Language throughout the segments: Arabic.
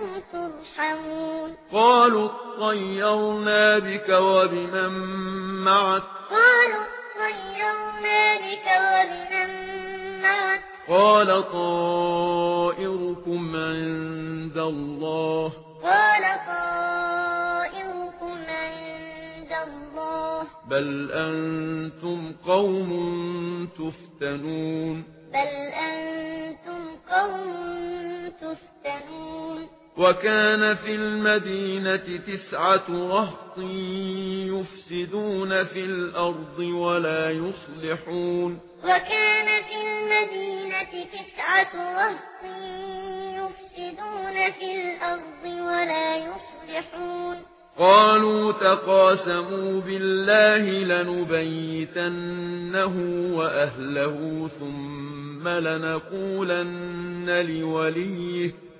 لعلكم ترحمون قالوا اطيرنا بك وبمن معك. قالوا اطيرنا بك وبمن معك. قال طائركم عند الله. قال طائركم عند الله. بل أنتم قوم تفتنون. بل أنتم قوم وكان في المدينة تسعة رهط يفسدون في الأرض ولا يصلحون. وكان في المدينة تسعة رهط يفسدون في الأرض ولا يصلحون. قالوا تقاسموا بالله لنبيتنه وأهله ثم لنقولن لوليه.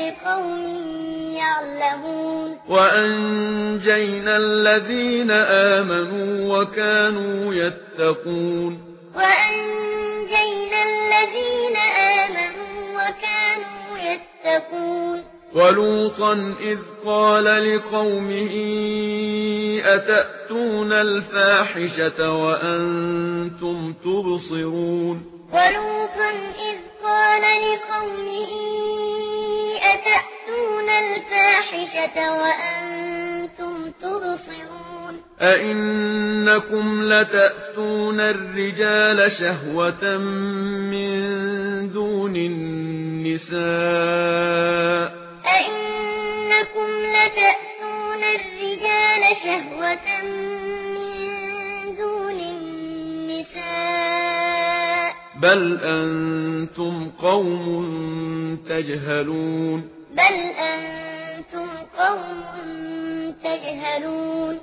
لقوم يعلمون وأنجينا الذين آمنوا وكانوا يتقون وأنجينا الذين آمنوا وكانوا يتقون ولوطا إذ قال لقومه أتأتون الفاحشة وأنتم تبصرون ولوطا إذ قال لقومه ولا تأتون الفاحشة وأنتم تبصرون أَإِنَّكُمْ لتأتون الرجال شهوة من دون النساء أَإِنَّكُمْ لتأتون الرجال شهوة بل أنتم قوم تجهلون. بل أنتم قوم تجهلون.